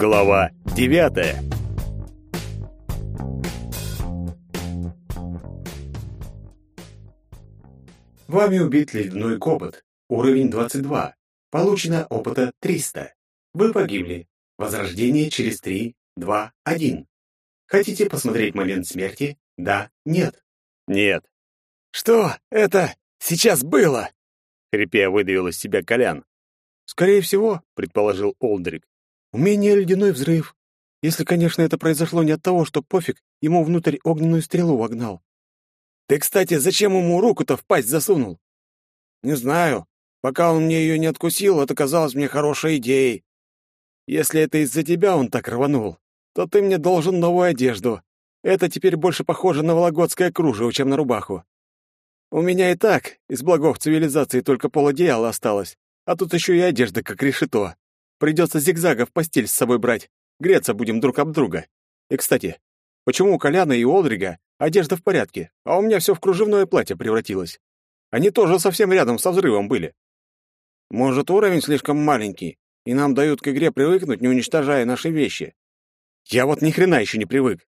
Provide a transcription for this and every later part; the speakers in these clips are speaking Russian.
Глава девятая. Вами убит ледяной копот. Уровень 22. Получено опыта 300. Вы погибли. Возрождение через 3, 2, 1. Хотите посмотреть момент смерти? Да, нет. Нет. Что это сейчас было? Хрипя выдавил из себя Колян. Скорее всего, предположил Олдрик. Умение ледяной взрыв. Если, конечно, это произошло не от того, что пофиг ему внутрь огненную стрелу вогнал. Ты, кстати, зачем ему руку-то в пасть засунул? Не знаю. Пока он мне ее не откусил, это казалось мне хорошей идеей. Если это из-за тебя он так рванул, то ты мне должен новую одежду. Это теперь больше похоже на вологодское кружево, чем на рубаху. У меня и так из благов цивилизации только полодеяла осталось, а тут еще и одежда как решето. Придется зигзагов постель с собой брать. Греться будем друг об друга. И, кстати, почему у Коляна и Олдрига одежда в порядке, а у меня все в кружевное платье превратилось? Они тоже совсем рядом со взрывом были. Может, уровень слишком маленький, и нам дают к игре привыкнуть, не уничтожая наши вещи. Я вот ни хрена еще не привык.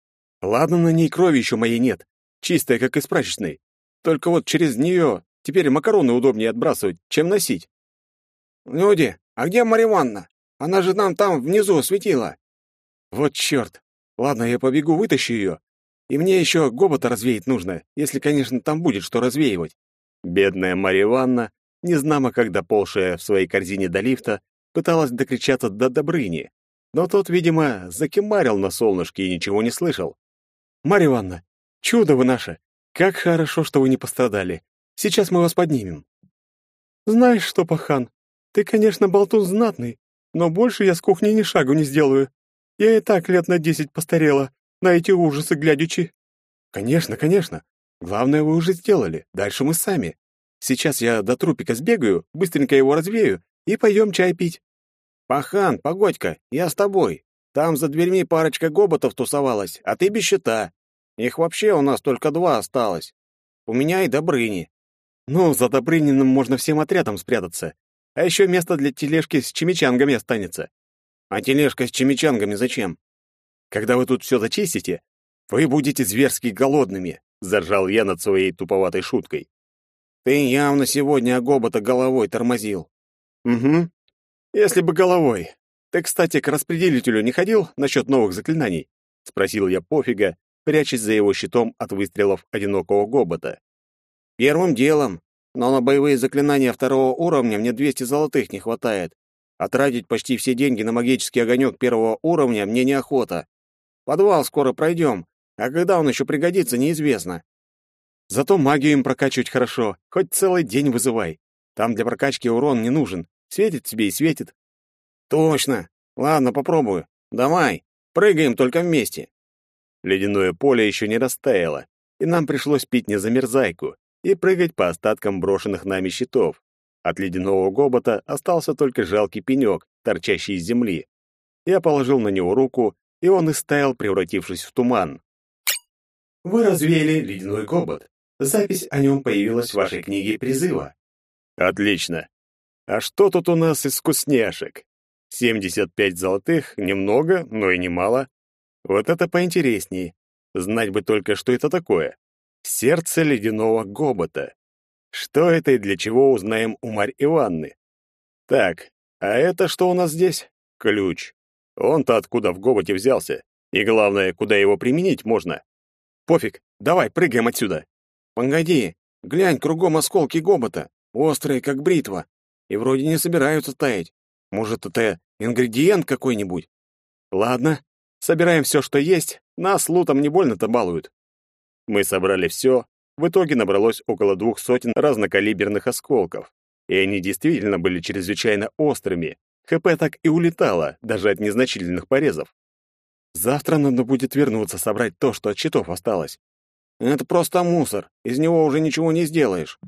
Ладно, на ней крови еще моей нет, чистая, как из прачечной. Только вот через нее теперь макароны удобнее отбрасывать, чем носить. Люди, а где Марья Ивановна? Она же нам там внизу светила. Вот черт. Ладно, я побегу, вытащу ее. И мне еще гобота развеять нужно, если, конечно, там будет что развеивать. Бедная Марья Ивановна, незнамо когда полшая в своей корзине до лифта, пыталась докричаться до Добрыни. Но тот, видимо, закимарил на солнышке и ничего не слышал. «Марья Ивановна, чудо вы наше! Как хорошо, что вы не пострадали. Сейчас мы вас поднимем». «Знаешь что, пахан, ты, конечно, болтун знатный, но больше я с кухни ни шагу не сделаю. Я и так лет на десять постарела, на эти ужасы глядячи. Конечно, конечно. Главное вы уже сделали. Дальше мы сами. Сейчас я до трупика сбегаю, быстренько его развею и пойдем чай пить. Пахан, погодь-ка, я с тобой. Там за дверьми парочка гоботов тусовалась, а ты без щита. Их вообще у нас только два осталось. У меня и Добрыни. Ну, за Добрыниным можно всем отрядом спрятаться. А еще место для тележки с чимичангами останется. А тележка с чимичангами зачем? Когда вы тут все зачистите, вы будете зверски голодными, заржал я над своей туповатой шуткой. Ты явно сегодня Агобота головой тормозил. Угу. Если бы головой. Ты, кстати, к распределителю не ходил насчет новых заклинаний? Спросил я пофига, прячась за его щитом от выстрелов одинокого гобота. Первым делом, но на боевые заклинания второго уровня мне 200 золотых не хватает. А тратить почти все деньги на магический огонек первого уровня мне неохота. Подвал скоро пройдем, а когда он еще пригодится, неизвестно. Зато магию им прокачивать хорошо, хоть целый день вызывай. Там для прокачки урон не нужен. Светит тебе и светит. Точно. Ладно, попробую. Давай, прыгаем только вместе. Ледяное поле еще не растаяло, и нам пришлось пить не замерзайку и прыгать по остаткам брошенных нами щитов. От ледяного гобота остался только жалкий пенек, торчащий из земли. Я положил на него руку, и он истаял, превратившись в туман. Вы развеяли ледяной гобот. Запись о нем появилась в вашей книге призыва. Отлично. А что тут у нас из вкусняшек? 75 золотых, немного, но и немало. Вот это поинтереснее. Знать бы только, что это такое. Сердце ледяного гобота. Что это и для чего узнаем у Марь Ивановны. Так, а это что у нас здесь? Ключ. Он-то откуда в гоботе взялся? И главное, куда его применить можно? Пофиг, давай, прыгаем отсюда. Погоди, глянь, кругом осколки гобота, острые, как бритва, и вроде не собираются таять. Может, это ингредиент какой-нибудь? Ладно, собираем все, что есть, нас лутом не больно-то балуют. Мы собрали все, в итоге набралось около двух сотен разнокалиберных осколков, и они действительно были чрезвычайно острыми. ХП так и улетало, даже от незначительных порезов. Завтра надо будет вернуться, собрать то, что от щитов осталось. Это просто мусор, из него уже ничего не сделаешь.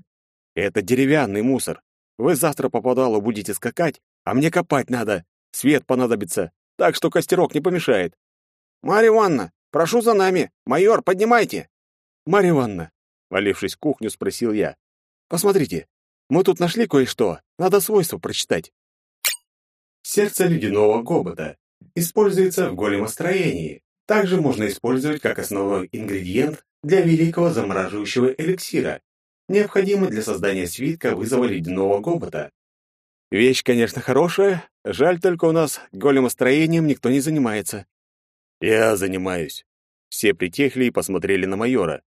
Это деревянный мусор. Вы завтра по подвалу будете скакать, а мне копать надо. Свет понадобится, так что костерок не помешает. Марья Ивановна, прошу за нами. Майор, поднимайте. Марья Ивановна, валившись в кухню, спросил я. Посмотрите, мы тут нашли кое-что. Надо свойства прочитать. Сердце ледяного гобота. Используется в големостроении. Также можно использовать как основной ингредиент для великого замораживающего эликсира, необходимый для создания свитка вызова ледяного гобота. Вещь, конечно, хорошая, жаль только у нас големостроением никто не занимается. Я занимаюсь. Все притихли и посмотрели на майора.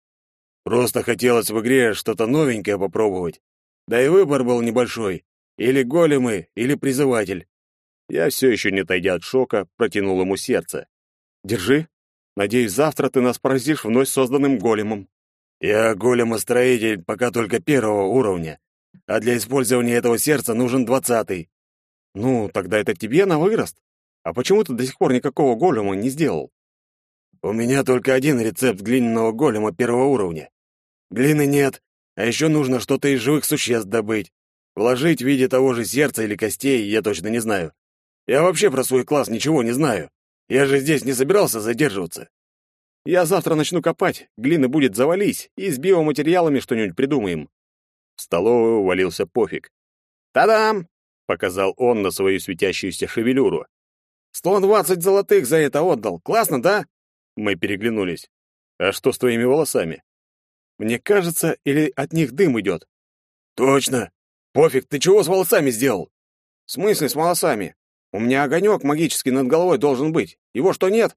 Просто хотелось в игре что-то новенькое попробовать. Да и выбор был небольшой. Или големы, или призыватель. Я все еще не отойдя от шока, протянул ему сердце. Держи. Надеюсь, завтра ты нас поразишь вновь созданным големом. Я големостроитель пока только первого уровня а для использования этого сердца нужен двадцатый. Ну, тогда это тебе на вырост. А почему ты до сих пор никакого голема не сделал? У меня только один рецепт глиняного голема первого уровня. Глины нет, а еще нужно что-то из живых существ добыть. Вложить в виде того же сердца или костей я точно не знаю. Я вообще про свой класс ничего не знаю. Я же здесь не собирался задерживаться. Я завтра начну копать, глины будет завались, и с биоматериалами что-нибудь придумаем. В столовую увалился пофиг. «Та-дам!» — показал он на свою светящуюся шевелюру. «Сто двадцать золотых за это отдал. Классно, да?» Мы переглянулись. «А что с твоими волосами?» «Мне кажется, или от них дым идет?» «Точно! Пофиг, ты чего с волосами сделал?» «В смысле с волосами? У меня огонек магический над головой должен быть. Его что, нет?»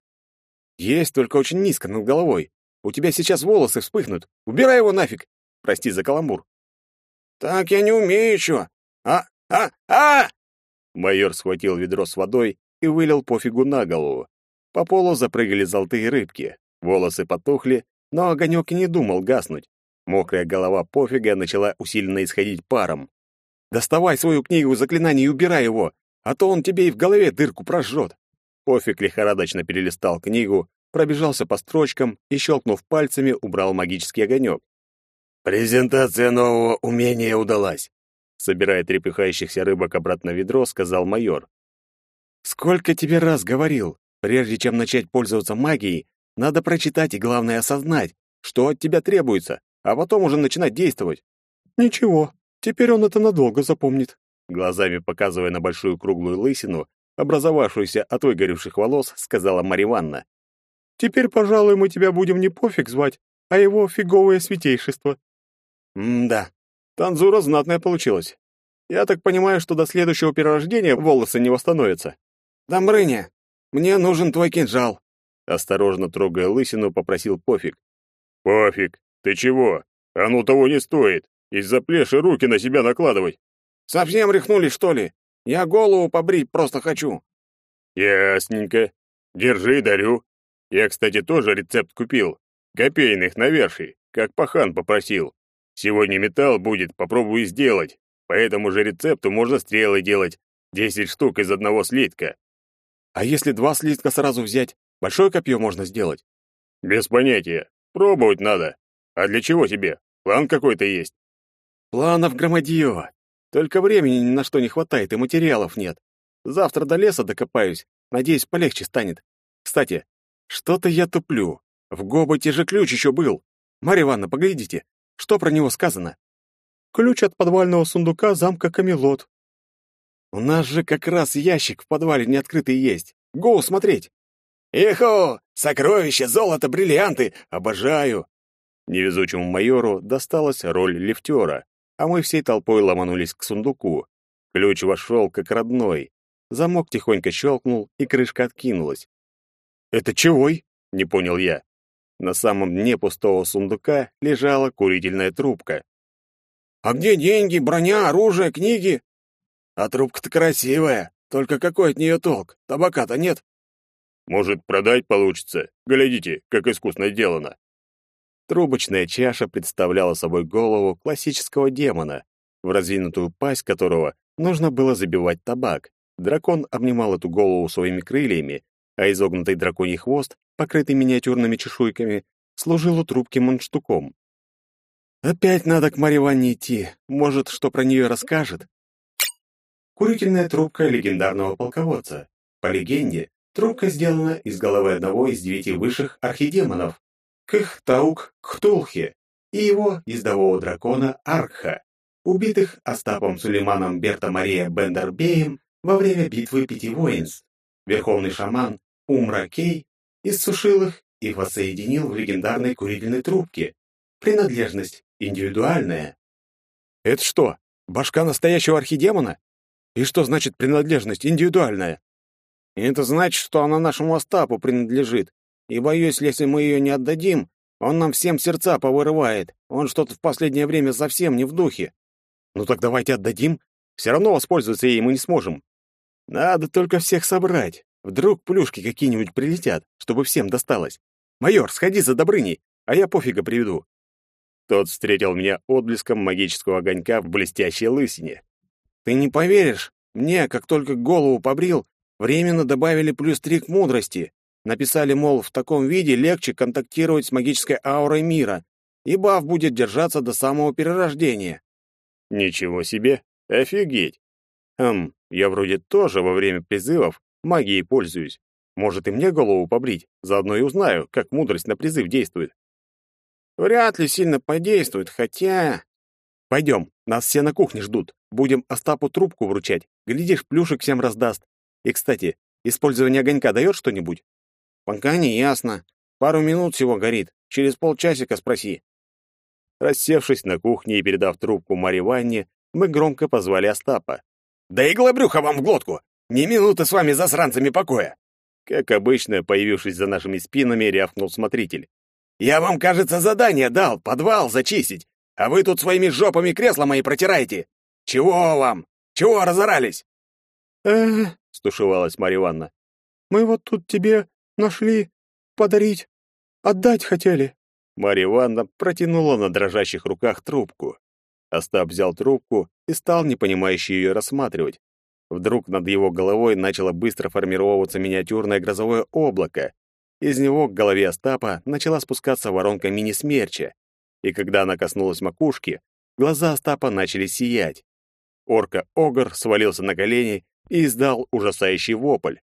«Есть, только очень низко над головой. У тебя сейчас волосы вспыхнут. Убирай его нафиг!» Прости за каламбур. «Так я не умею еще! А, а, а!» Майор схватил ведро с водой и вылил пофигу на голову. По полу запрыгали золотые рыбки. Волосы потухли, но огонек не думал гаснуть. Мокрая голова пофига начала усиленно исходить паром. «Доставай свою книгу заклинаний и убирай его, а то он тебе и в голове дырку прожжет!» Пофиг лихорадочно перелистал книгу, пробежался по строчкам и, щелкнув пальцами, убрал магический огонек. «Презентация нового умения удалась», — собирая трепыхающихся рыбок обратно в ведро, сказал майор. «Сколько тебе раз говорил, прежде чем начать пользоваться магией, надо прочитать и, главное, осознать, что от тебя требуется, а потом уже начинать действовать». «Ничего, теперь он это надолго запомнит», глазами показывая на большую круглую лысину, образовавшуюся от выгоревших волос, сказала Марья Ивановна. «Теперь, пожалуй, мы тебя будем не пофиг звать, а его фиговое святейшество. М-да, танзура знатная получилась. Я так понимаю, что до следующего перерождения волосы не восстановятся. Домбрыня, мне нужен твой кинжал. Осторожно трогая лысину, попросил Пофиг. Пофиг, ты чего? Оно того не стоит. Из-за плеши руки на себя накладывать. Совсем рехнулись, что ли? Я голову побрить просто хочу. Ясненько. Держи, дарю. Я, кстати, тоже рецепт купил. Копейных наверший, как пахан попросил. Сегодня металл будет, попробую сделать. По этому же рецепту можно стрелы делать. Десять штук из одного слитка. А если два слитка сразу взять, большое копье можно сделать? Без понятия. Пробовать надо. А для чего тебе? План какой-то есть? Планов громадье. Только времени ни на что не хватает и материалов нет. Завтра до леса докопаюсь. Надеюсь, полегче станет. Кстати, что-то я туплю. В Гоботе же ключ еще был. Марья Ивановна, поглядите. Что про него сказано? Ключ от подвального сундука замка Камелот. У нас же как раз ящик в подвале неоткрытый есть. Гоу смотреть. Эхо! Сокровища, золото, бриллианты! Обожаю! Невезучему майору досталась роль лифтера, а мы всей толпой ломанулись к сундуку. Ключ вошел как родной. Замок тихонько щелкнул, и крышка откинулась. «Это чегой?» — не понял я. На самом дне пустого сундука лежала курительная трубка. «А где деньги, броня, оружие, книги?» «А трубка-то красивая, только какой от нее толк? Табака-то нет». «Может, продать получится? Глядите, как искусно сделано». Трубочная чаша представляла собой голову классического демона, в разинутую пасть которого нужно было забивать табак. Дракон обнимал эту голову своими крыльями, а изогнутый драконий хвост покрытый миниатюрными чешуйками, служил у трубки мундштуком. «Опять надо к Марье Ванне идти. Может, что про нее расскажет?» Курительная трубка легендарного полководца. По легенде, трубка сделана из головы одного из девяти высших архидемонов — Кхтаук Хтулхи и его ездового дракона Аркха, убитых Остапом Сулейманом Берта Мария Бендербеем во время битвы пяти воинств. верховный шаман Умра Кей иссушил их и воссоединил в легендарной курительной трубке. Принадлежность индивидуальная. Это что, башка настоящего архидемона? И что значит принадлежность индивидуальная? Это значит, что она нашему Остапу принадлежит. И боюсь, если мы ее не отдадим, он нам всем сердца повырывает. Он что-то в последнее время совсем не в духе. Ну так давайте отдадим. Все равно воспользоваться ей мы не сможем. Надо только всех собрать. Вдруг плюшки какие-нибудь прилетят, чтобы всем досталось. Майор, сходи за Добрыней, а я пофига приведу. Тот встретил меня отблеском магического огонька в блестящей лысине. Ты не поверишь, мне, как только голову побрил, временно добавили плюс три к мудрости. Написали, мол, в таком виде легче контактировать с магической аурой мира, и баф будет держаться до самого перерождения. Ничего себе! Офигеть! Хм, я вроде тоже во время призывов магией пользуюсь. Может, и мне голову побрить, заодно и узнаю, как мудрость на призыв действует. Вряд ли сильно подействует, хотя... Пойдем, нас все на кухне ждут. Будем Остапу трубку вручать. Глядишь, плюшек всем раздаст. И, кстати, использование огонька дает что-нибудь? Пока не ясно. Пару минут всего горит. Через полчасика спроси. Рассевшись на кухне и передав трубку Марье Ванне, мы громко позвали Остапа. «Да игла брюха вам в глотку! Ни минуты с вами засранцами покоя!» Как обычно, появившись за нашими спинами, рявкнул смотритель. «Я вам, кажется, задание дал, подвал зачистить, а вы тут своими жопами кресла мои протираете! Чего вам? Чего разорались?» Стушевалась Марья Ивановна, «мы вот тут тебе нашли подарить, отдать хотели». Марья Ивановна протянула на дрожащих руках трубку. Остап взял трубку и стал непонимающе ее рассматривать. Вдруг над его головой начало быстро формироваться миниатюрное грозовое облако. Из него к голове Остапа начала спускаться воронка мини-смерча. И когда она коснулась макушки, глаза Остапа начали сиять. Орка-огр свалился на колени и издал ужасающий вопль.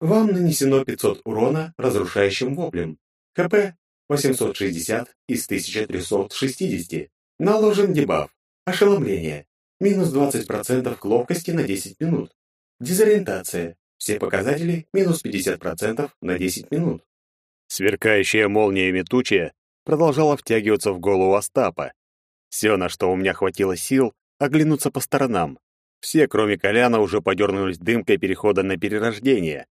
Вам нанесено 500 урона разрушающим воплем. КП 860 из 1360. Наложен дебаф. Ошеломление. Минус 20% к ловкости на 10 минут. Дезориентация. Все показатели минус 50% на 10 минут. Сверкающая молния метучая продолжала втягиваться в голову Остапа. Все, на что у меня хватило сил, оглянуться по сторонам. Все, кроме Коляна, уже подернулись дымкой перехода на перерождение.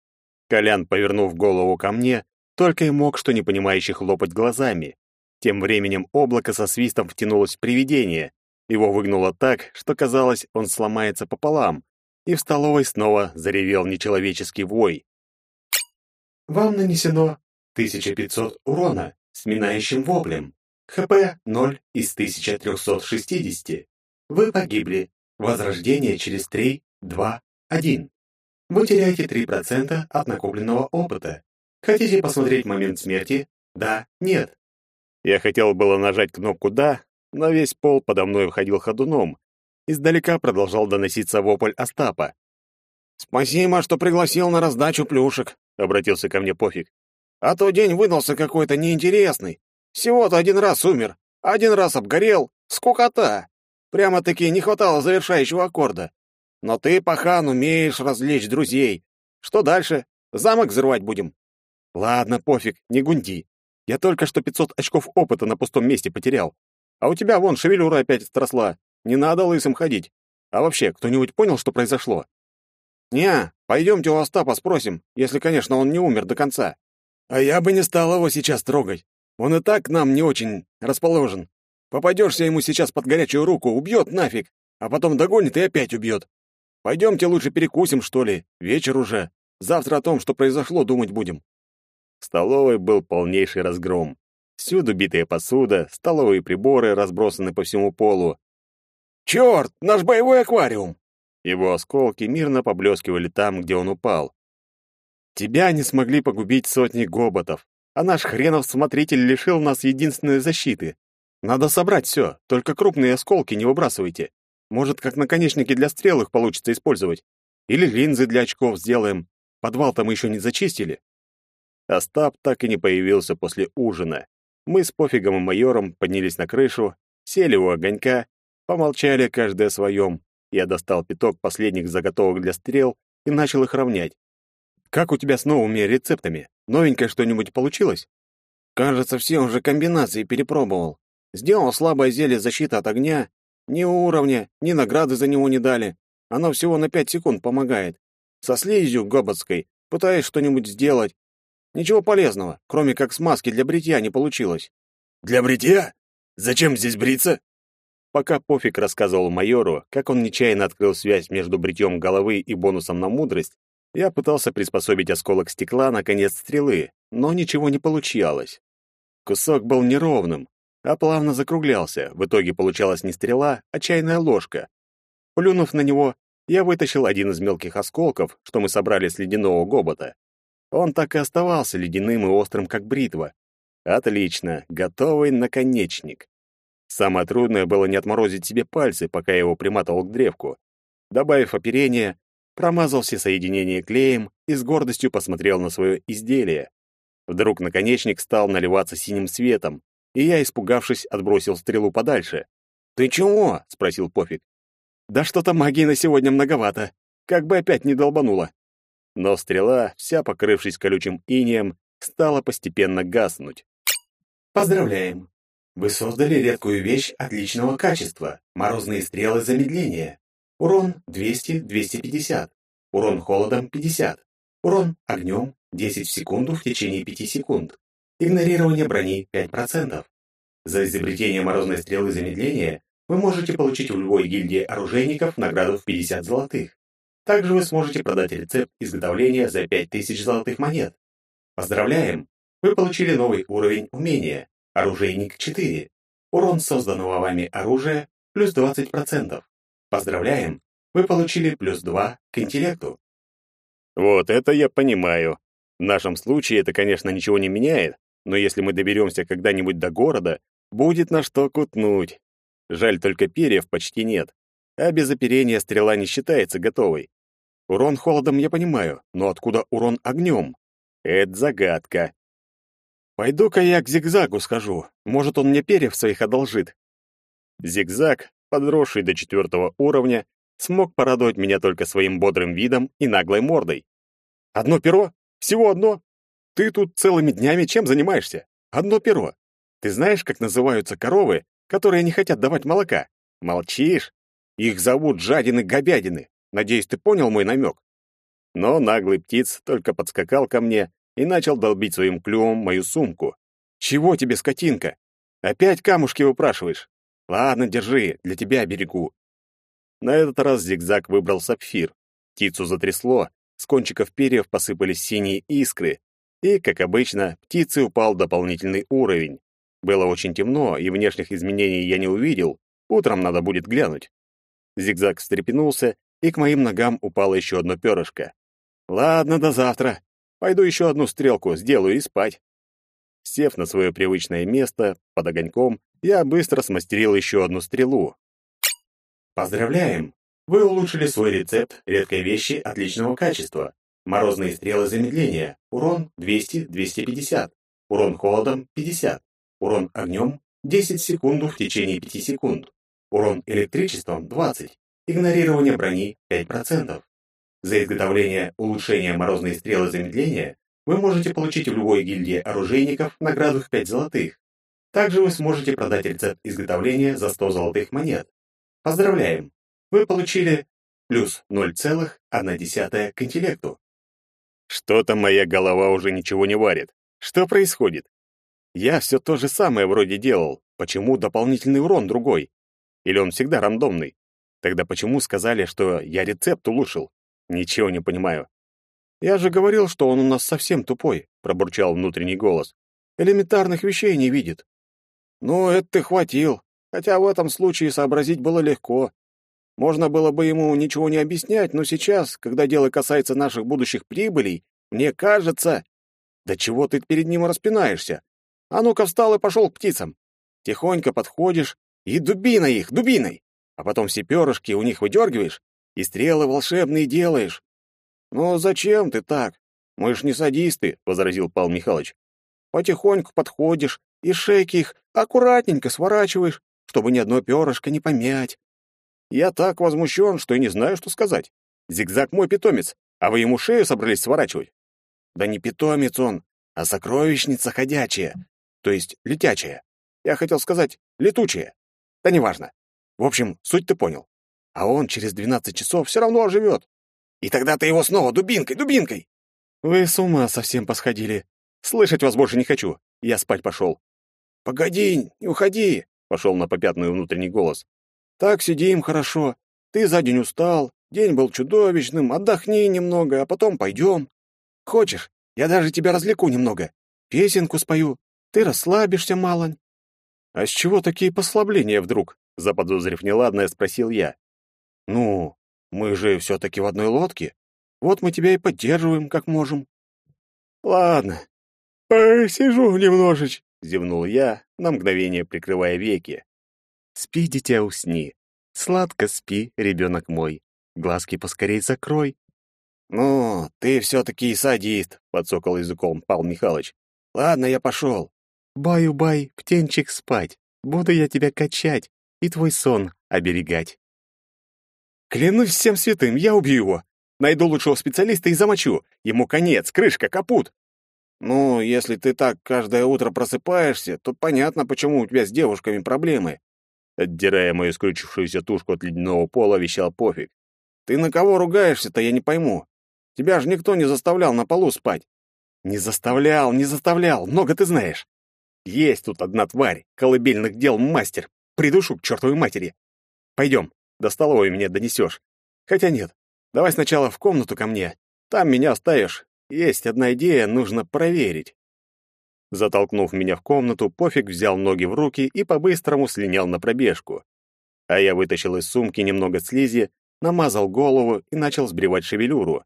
Колян, повернув голову ко мне, только и мог что непонимающе хлопать глазами. Тем временем облако со свистом втянулось в привидение. Его выгнуло так, что казалось, он сломается пополам. И в столовой снова заревел нечеловеческий вой. Вам нанесено 1500 урона с минающим воплем. ХП 0 из 1360. Вы погибли. Возрождение через 3, 2, 1. Вы теряете 3% от накопленного опыта. Хотите посмотреть момент смерти? Да, нет. Я хотел было нажать кнопку «Да», но весь пол подо мной входил ходуном. Издалека продолжал доноситься вопль Остапа. «Спасибо, что пригласил на раздачу плюшек», — обратился ко мне Пофиг. «А то день выдался какой-то неинтересный. Всего-то один раз умер, один раз обгорел. Скукота! Прямо-таки не хватало завершающего аккорда. Но ты, пахан, умеешь развлечь друзей. Что дальше? Замок взрывать будем?» «Ладно, пофиг, не гунди. Я только что 500 очков опыта на пустом месте потерял. А у тебя вон шевелюра опять отросла. Не надо лысым ходить. А вообще, кто-нибудь понял, что произошло? Не, пойдемте у Остапа спросим, если, конечно, он не умер до конца. А я бы не стал его сейчас трогать. Он и так нам не очень расположен. Попадешься ему сейчас под горячую руку, убьет нафиг, а потом догонит и опять убьет. Пойдемте лучше перекусим, что ли, вечер уже. Завтра о том, что произошло, думать будем. В столовой был полнейший разгром. Всюду битая посуда, столовые приборы разбросаны по всему полу. «Черт, наш боевой аквариум!» Его осколки мирно поблескивали там, где он упал. «Тебя не смогли погубить сотни гоботов, а наш хренов смотритель лишил нас единственной защиты. Надо собрать все, только крупные осколки не выбрасывайте. Может, как наконечники для стрел их получится использовать. Или линзы для очков сделаем. Подвал-то мы еще не зачистили». Остап так и не появился после ужина. Мы с Пофигом и майором поднялись на крышу, сели у огонька, помолчали каждый о своем. Я достал пяток последних заготовок для стрел и начал их равнять. Как у тебя с новыми рецептами? Новенькое что-нибудь получилось? Кажется, все уже комбинации перепробовал. Сделал слабое зелье защиты от огня. Ни уровня, ни награды за него не дали. Оно всего на пять секунд помогает. Со слизью гоботской пытаюсь что-нибудь сделать. Ничего полезного, кроме как смазки для бритья, не получилось. Для бритья? Зачем здесь бриться? Пока Пофиг рассказывал майору, как он нечаянно открыл связь между бритьем головы и бонусом на мудрость, я пытался приспособить осколок стекла на конец стрелы, но ничего не получалось. Кусок был неровным, а плавно закруглялся. В итоге получалась не стрела, а чайная ложка. Плюнув на него, я вытащил один из мелких осколков, что мы собрали с ледяного гобота. Он так и оставался ледяным и острым, как бритва. Отлично, готовый наконечник. Самое трудное было не отморозить себе пальцы, пока я его приматывал к древку. Добавив оперение, промазал все соединения клеем и с гордостью посмотрел на свое изделие. Вдруг наконечник стал наливаться синим светом, и я, испугавшись, отбросил стрелу подальше. «Ты чего?» — спросил Пофиг. «Да что-то магии на сегодня многовато. Как бы опять не долбануло». Но стрела, вся покрывшись колючим инеем, стала постепенно гаснуть. Поздравляем! Вы создали редкую вещь отличного качества. Морозные стрелы замедления. Урон 200-250. Урон холодом 50. Урон огнем 10 в секунду в течение 5 секунд. Игнорирование брони 5%. За изобретение морозной стрелы замедления вы можете получить в любой гильдии оружейников награду в 50 золотых. Также вы сможете продать рецепт изготовления за 5000 золотых монет. Поздравляем! Вы получили новый уровень умения Оружейник 4. Урон созданного вами оружия плюс 20%. Поздравляем! Вы получили плюс 2 к интеллекту. Вот это я понимаю. В нашем случае это, конечно, ничего не меняет, но если мы доберемся когда-нибудь до города, будет на что кутнуть. Жаль, только перьев почти нет, а без оперения стрела не считается готовой. Урон холодом я понимаю, но откуда урон огнем? Это загадка. Пойду-ка я к Зигзагу схожу. Может, он мне перьев своих одолжит. Зигзаг, подросший до четвертого уровня, смог порадовать меня только своим бодрым видом и наглой мордой. Одно перо? Всего одно? Ты тут целыми днями чем занимаешься? Одно перо. Ты знаешь, как называются коровы, которые не хотят давать молока? Молчишь? Их зовут жадины-говядины. Надеюсь, ты понял мой намек. Но наглый птиц только подскакал ко мне и начал долбить своим клювом мою сумку. «Чего тебе, скотинка? Опять камушки выпрашиваешь? Ладно, держи, для тебя берегу». На этот раз зигзаг выбрал сапфир. Птицу затрясло, с кончиков перьев посыпались синие искры, и, как обычно, птице упал дополнительный уровень. Было очень темно, и внешних изменений я не увидел. Утром надо будет глянуть. Зигзаг встрепенулся, и к моим ногам упало еще одно перышко. Ладно, до завтра. Пойду еще одну стрелку сделаю и спать. Сев на свое привычное место, под огоньком, я быстро смастерил еще одну стрелу. Поздравляем! Вы улучшили свой рецепт редкой вещи отличного качества. Морозные стрелы замедления. Урон 200-250. Урон холодом 50. Урон огнем 10 секунд в течение 5 секунд. Урон электричеством 20. Игнорирование брони 5%. За изготовление улучшения морозной стрелы замедления вы можете получить в любой гильдии оружейников награду в 5 золотых. Также вы сможете продать рецепт изготовления за 100 золотых монет. Поздравляем! Вы получили плюс 0,1 к интеллекту. Что-то моя голова уже ничего не варит. Что происходит? Я все то же самое вроде делал. Почему дополнительный урон другой? Или он всегда рандомный? Тогда почему сказали, что я рецепт улучшил? Ничего не понимаю. Я же говорил, что он у нас совсем тупой, пробурчал внутренний голос. Элементарных вещей не видит. Ну, это ты хватил. Хотя в этом случае сообразить было легко. Можно было бы ему ничего не объяснять, но сейчас, когда дело касается наших будущих прибылей, мне кажется... Да чего ты перед ним распинаешься? А ну-ка встал и пошел к птицам. Тихонько подходишь и дубиной их, дубиной. А потом все перышки у них выдергиваешь и стрелы волшебные делаешь. Ну зачем ты так? Мы ж не садисты, возразил Павел Михайлович. Потихоньку подходишь и шейки их аккуратненько сворачиваешь, чтобы ни одно перышко не помять. Я так возмущен, что и не знаю, что сказать. Зигзаг мой питомец, а вы ему шею собрались сворачивать. Да не питомец он, а сокровищница ходячая, то есть летячая. Я хотел сказать летучая. Да неважно. В общем, суть ты понял. А он через двенадцать часов все равно оживет. И тогда ты его снова дубинкой, дубинкой. Вы с ума совсем посходили. Слышать вас больше не хочу. Я спать пошел. Погоди, не уходи, пошел на попятную внутренний голос. Так сидим хорошо. Ты за день устал, день был чудовищным, отдохни немного, а потом пойдем. Хочешь, я даже тебя развлеку немного. Песенку спою. Ты расслабишься мало. А с чего такие послабления вдруг? Заподозрив неладное, спросил я. Ну, мы же все-таки в одной лодке. Вот мы тебя и поддерживаем, как можем. Ладно, посижу немножечко, зевнул я, на мгновение прикрывая веки. Спи, дитя, усни. Сладко спи, ребенок мой. Глазки поскорей закрой. Ну, ты все-таки садист, подсокал языком Павел Михайлович. Ладно, я пошел. Баю-бай, птенчик спать. Буду я тебя качать и твой сон оберегать. Клянусь всем святым, я убью его. Найду лучшего специалиста и замочу. Ему конец, крышка, капут. Ну, если ты так каждое утро просыпаешься, то понятно, почему у тебя с девушками проблемы. Отдирая мою скрючившуюся тушку от ледяного пола, вещал пофиг. Ты на кого ругаешься-то, я не пойму. Тебя же никто не заставлял на полу спать. Не заставлял, не заставлял, много ты знаешь. Есть тут одна тварь, колыбельных дел мастер. Придушу к чертовой матери. Пойдем, до столовой меня донесешь. Хотя нет, давай сначала в комнату ко мне. Там меня оставишь. Есть одна идея, нужно проверить. Затолкнув меня в комнату, Пофиг взял ноги в руки и по-быстрому слинял на пробежку. А я вытащил из сумки немного слизи, намазал голову и начал сбривать шевелюру.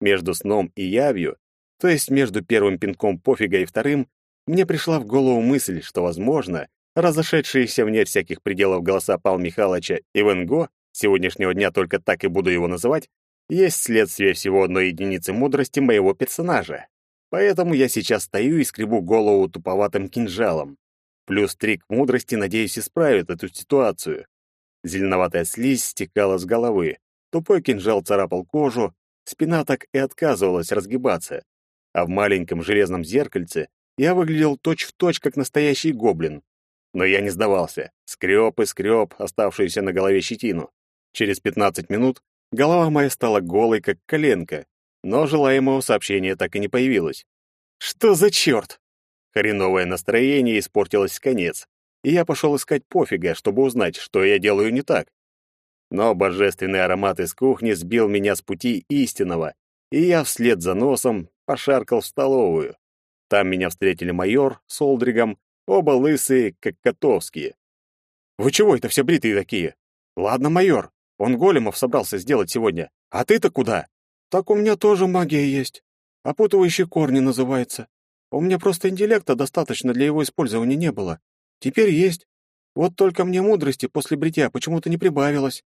Между сном и явью, то есть между первым пинком Пофига и вторым, мне пришла в голову мысль, что, возможно, разошедшиеся вне всяких пределов голоса Павла Михайловича и Венго, сегодняшнего дня только так и буду его называть, есть следствие всего одной единицы мудрости моего персонажа. Поэтому я сейчас стою и скребу голову туповатым кинжалом. Плюс три к мудрости, надеюсь, исправит эту ситуацию. Зеленоватая слизь стекала с головы. Тупой кинжал царапал кожу, спина так и отказывалась разгибаться. А в маленьком железном зеркальце я выглядел точь-в-точь, точь, как настоящий гоблин. Но я не сдавался. Скреб и скреб оставшуюся на голове щетину. Через 15 минут голова моя стала голой, как коленка, но желаемого сообщения так и не появилось. Что за черт? Хреновое настроение испортилось конец, и я пошел искать пофига, чтобы узнать, что я делаю не так. Но божественный аромат из кухни сбил меня с пути истинного, и я вслед за носом пошаркал в столовую. Там меня встретили майор с Олдригом Оба лысые, как котовские. «Вы чего это все бритые такие?» «Ладно, майор, он големов собрался сделать сегодня. А ты-то куда?» «Так у меня тоже магия есть. Опутывающие корни называется. У меня просто интеллекта достаточно для его использования не было. Теперь есть. Вот только мне мудрости после бритья почему-то не прибавилось».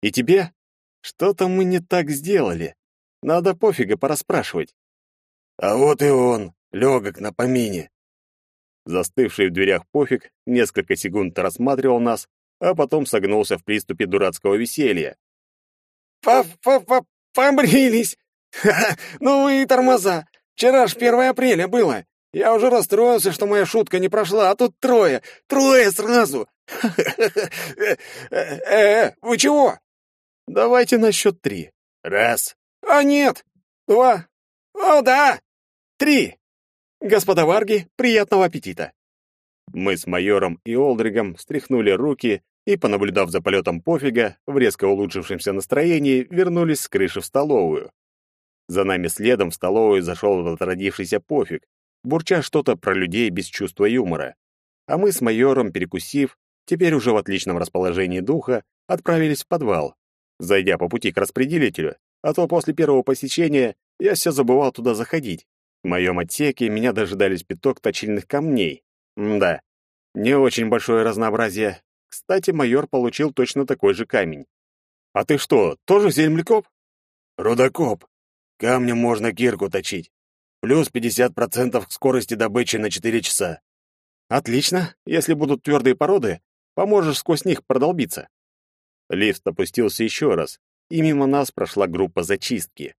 «И тебе? Что-то мы не так сделали. Надо пофига пораспрашивать». «А вот и он, легок на помине. Застывший в дверях пофиг несколько секунд рассматривал нас, а потом согнулся в приступе дурацкого веселья. «Па-па-па! Побрились! Ха-ха! Ну и тормоза! Вчера ж 1 апреля было! Я уже расстроился, что моя шутка не прошла, а тут трое! Трое сразу! Э-э, вы чего?» «Давайте на счет три. Раз!» «А нет! Два! О, да! Три!» Господа варги, приятного аппетита!» Мы с майором и Олдригом стряхнули руки и, понаблюдав за полетом пофига, в резко улучшившемся настроении, вернулись с крыши в столовую. За нами следом в столовую зашел отродившийся пофиг, бурча что-то про людей без чувства юмора. А мы с майором, перекусив, теперь уже в отличном расположении духа, отправились в подвал, зайдя по пути к распределителю, а то после первого посещения я все забывал туда заходить. В моем отсеке меня дожидались пяток точильных камней. М да, не очень большое разнообразие. Кстати, майор получил точно такой же камень. «А ты что, тоже землекоп?» «Рудокоп. Камнем можно кирку точить. Плюс 50% к скорости добычи на 4 часа». «Отлично. Если будут твердые породы, поможешь сквозь них продолбиться». Лифт опустился еще раз, и мимо нас прошла группа зачистки.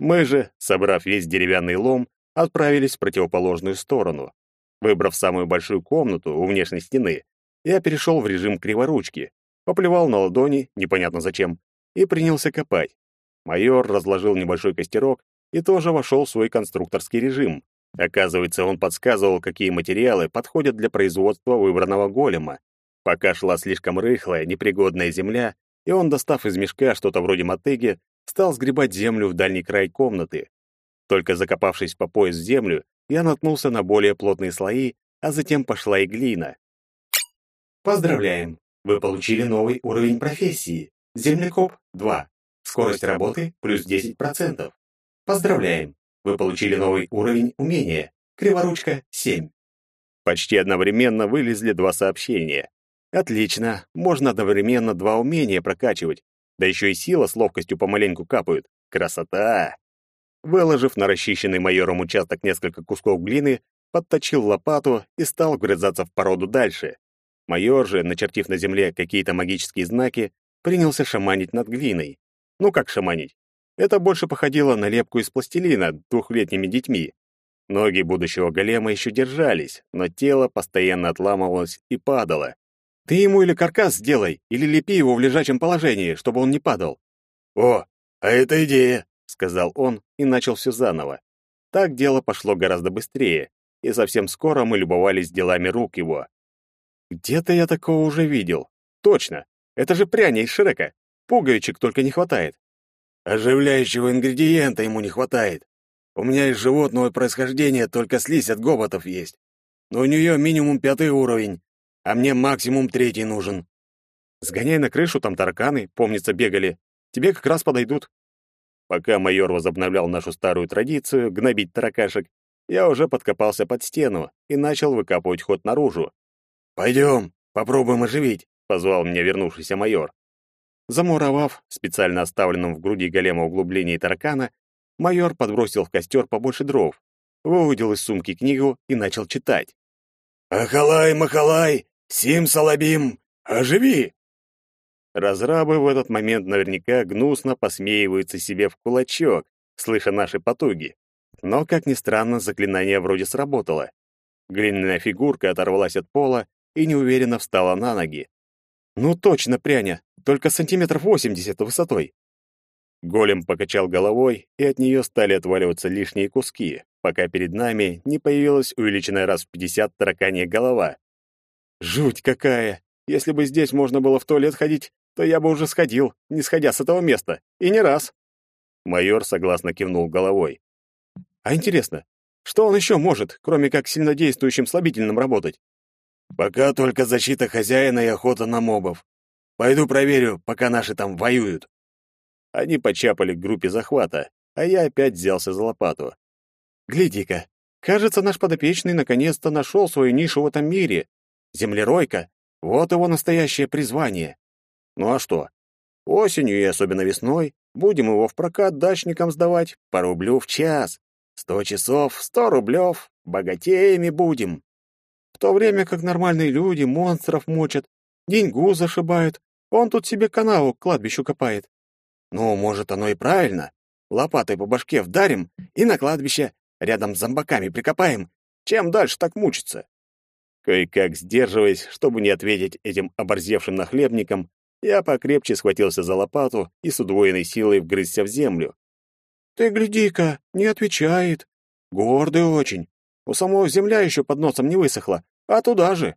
Мы же, собрав весь деревянный лом, отправились в противоположную сторону. Выбрав самую большую комнату у внешней стены, я перешел в режим криворучки, поплевал на ладони, непонятно зачем, и принялся копать. Майор разложил небольшой костерок и тоже вошел в свой конструкторский режим. Оказывается, он подсказывал, какие материалы подходят для производства выбранного голема. Пока шла слишком рыхлая, непригодная земля, и он, достав из мешка что-то вроде мотыги, стал сгребать землю в дальний край комнаты. Только закопавшись по пояс в землю, я наткнулся на более плотные слои, а затем пошла и глина. Поздравляем! Вы получили новый уровень профессии. Землекоп 2. Скорость работы плюс 10%. Поздравляем! Вы получили новый уровень умения. Криворучка 7. Почти одновременно вылезли два сообщения. Отлично, можно одновременно два умения прокачивать. Да еще и сила с ловкостью помаленьку капают. Красота! Выложив на расчищенный майором участок несколько кусков глины, подточил лопату и стал вгрызаться в породу дальше. Майор же, начертив на земле какие-то магические знаки, принялся шаманить над глиной. Ну как шаманить? Это больше походило на лепку из пластилина двухлетними детьми. Ноги будущего голема еще держались, но тело постоянно отламывалось и падало. Ты ему или каркас сделай, или лепи его в лежачем положении, чтобы он не падал. О, а это идея, сказал он и начал все заново. Так дело пошло гораздо быстрее, и совсем скоро мы любовались делами рук его. Где-то я такого уже видел. Точно. Это же пряня из Шрека. Пуговичек только не хватает. Оживляющего ингредиента ему не хватает. У меня из животного происхождения только слизь от гоботов есть. Но у нее минимум пятый уровень, а мне максимум третий нужен. Сгоняй на крышу, там тараканы, помнится, бегали. Тебе как раз подойдут. Пока майор возобновлял нашу старую традицию гнобить таракашек, я уже подкопался под стену и начал выкапывать ход наружу. «Пойдем, попробуем оживить», — позвал меня вернувшийся майор. Замуровав специально оставленном в груди голема углубление таракана, майор подбросил в костер побольше дров, выудил из сумки книгу и начал читать. «Ахалай, махалай, сим салабим, оживи!» Разрабы в этот момент наверняка гнусно посмеиваются себе в кулачок, слыша наши потуги. Но, как ни странно, заклинание вроде сработало. Глиняная фигурка оторвалась от пола и неуверенно встала на ноги. «Ну точно, пряня, только сантиметров восемьдесят высотой». Голем покачал головой, и от нее стали отваливаться лишние куски, пока перед нами не появилась увеличенная раз в пятьдесят тараканья голова. «Жуть какая! Если бы здесь можно было в туалет ходить, то я бы уже сходил, не сходя с этого места, и не раз». Майор согласно кивнул головой. «А интересно, что он еще может, кроме как сильнодействующим слабительным работать?» Пока только защита хозяина и охота на мобов. Пойду проверю, пока наши там воюют. Они почапали к группе захвата, а я опять взялся за лопату. Гляди-ка, кажется, наш подопечный наконец-то нашел свою нишу в этом мире. Землеройка — вот его настоящее призвание. Ну а что? Осенью и особенно весной будем его в прокат дачникам сдавать по рублю в час. Сто часов, сто рублев, богатеями будем. В то время как нормальные люди монстров мочат, деньгу зашибают, он тут себе канаву к кладбищу копает. Ну, может, оно и правильно. Лопатой по башке вдарим и на кладбище рядом с зомбаками прикопаем. Чем дальше так мучиться? Кое-как сдерживаясь, чтобы не ответить этим оборзевшим нахлебникам, я покрепче схватился за лопату и с удвоенной силой вгрызся в землю. «Ты гляди-ка, не отвечает. Гордый очень. У самого земля еще под носом не высохла, а туда же.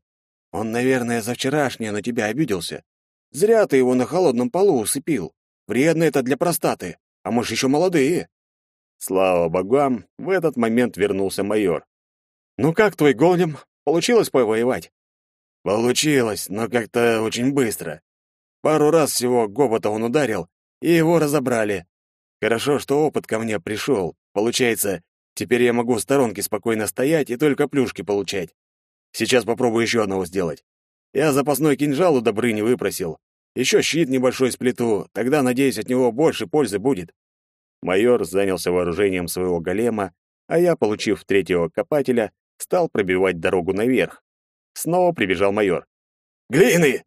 Он, наверное, за вчерашнее на тебя обиделся. Зря ты его на холодном полу усыпил. Вредно это для простаты, а мы ж еще молодые. Слава богам, в этот момент вернулся майор. «Ну как твой голем? Получилось повоевать?» «Получилось, но как-то очень быстро. Пару раз всего гобота он ударил, и его разобрали. Хорошо, что опыт ко мне пришел. Получается, Теперь я могу в сторонке спокойно стоять и только плюшки получать. Сейчас попробую еще одного сделать. Я запасной кинжал у Добрыни выпросил. Еще щит небольшой сплету, тогда, надеюсь, от него больше пользы будет. Майор занялся вооружением своего голема, а я, получив третьего копателя, стал пробивать дорогу наверх. Снова прибежал майор. «Глины!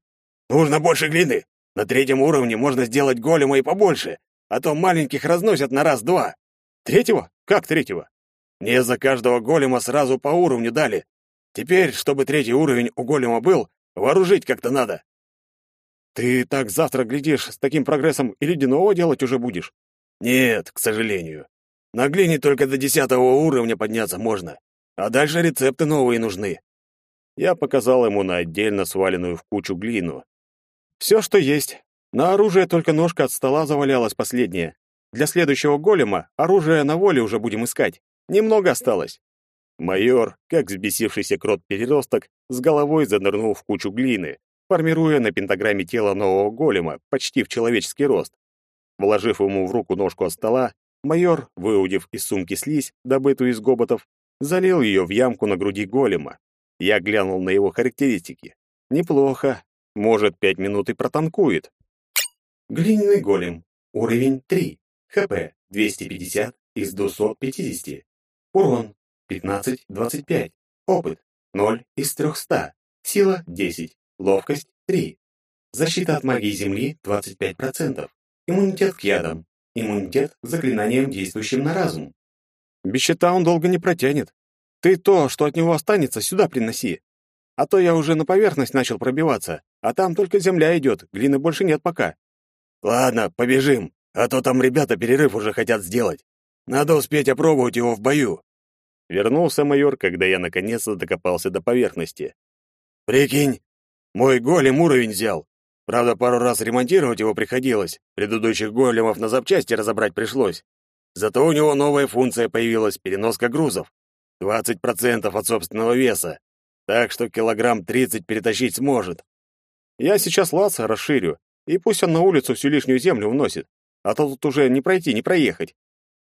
Нужно больше глины! На третьем уровне можно сделать голема и побольше, а то маленьких разносят на раз-два!» Третьего? Как третьего? Мне за каждого голема сразу по уровню дали. Теперь, чтобы третий уровень у голема был, вооружить как-то надо. Ты так завтра глядишь, с таким прогрессом и ледяного делать уже будешь? Нет, к сожалению. На глине только до десятого уровня подняться можно, а дальше рецепты новые нужны. Я показал ему на отдельно сваленную в кучу глину. Все, что есть. На оружие только ножка от стола завалялась последняя. Для следующего голема оружие на воле уже будем искать. Немного осталось. Майор, как взбесившийся крот-переросток, с головой занырнул в кучу глины, формируя на пентаграмме тело нового голема почти в человеческий рост. Вложив ему в руку ножку от стола, майор, выудив из сумки слизь, добытую из гоботов, залил ее в ямку на груди голема. Я глянул на его характеристики. Неплохо. Может, пять минут и протанкует. Глиняный голем. Уровень 3. ХП 250 из 250. Урон 15-25. Опыт 0 из 300. Сила 10. Ловкость 3. Защита от магии Земли 25%. Иммунитет к ядам. Иммунитет к заклинаниям, действующим на разум. Без щита он долго не протянет. Ты то, что от него останется, сюда приноси. А то я уже на поверхность начал пробиваться, а там только земля идет, глины больше нет пока. Ладно, побежим, а то там ребята перерыв уже хотят сделать. Надо успеть опробовать его в бою. Вернулся майор, когда я наконец-то докопался до поверхности. Прикинь, мой голем уровень взял. Правда, пару раз ремонтировать его приходилось. Предыдущих големов на запчасти разобрать пришлось. Зато у него новая функция появилась — переноска грузов. 20% от собственного веса. Так что килограмм 30 перетащить сможет. Я сейчас лаца расширю, и пусть он на улицу всю лишнюю землю уносит. А то тут уже не пройти, не проехать.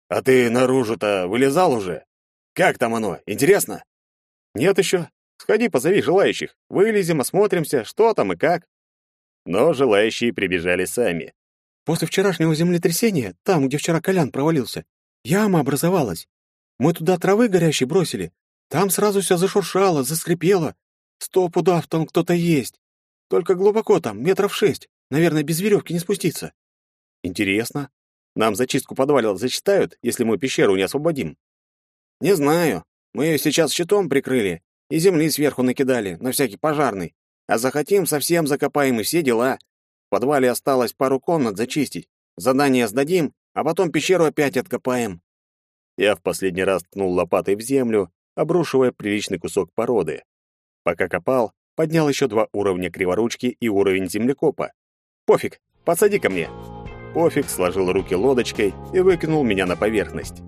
А ты наружу-то вылезал уже? Как там оно, интересно? Нет еще. Сходи, позови желающих. Вылезем, осмотримся, что там и как. Но желающие прибежали сами. После вчерашнего землетрясения, там, где вчера Колян провалился, яма образовалась. Мы туда травы горящей бросили. Там сразу все зашуршало, заскрипело. Сто пудов там кто-то есть. Только глубоко там, метров шесть. Наверное, без веревки не спуститься. Интересно. Нам зачистку подвала зачитают, если мы пещеру не освободим? Не знаю. Мы ее сейчас щитом прикрыли и земли сверху накидали, на всякий пожарный. А захотим, совсем закопаем и все дела. В подвале осталось пару комнат зачистить. Задание сдадим, а потом пещеру опять откопаем. Я в последний раз ткнул лопатой в землю, обрушивая приличный кусок породы. Пока копал, поднял еще два уровня криворучки и уровень землекопа. «Пофиг, подсади ко мне!» Пофиг сложил руки лодочкой и выкинул меня на поверхность.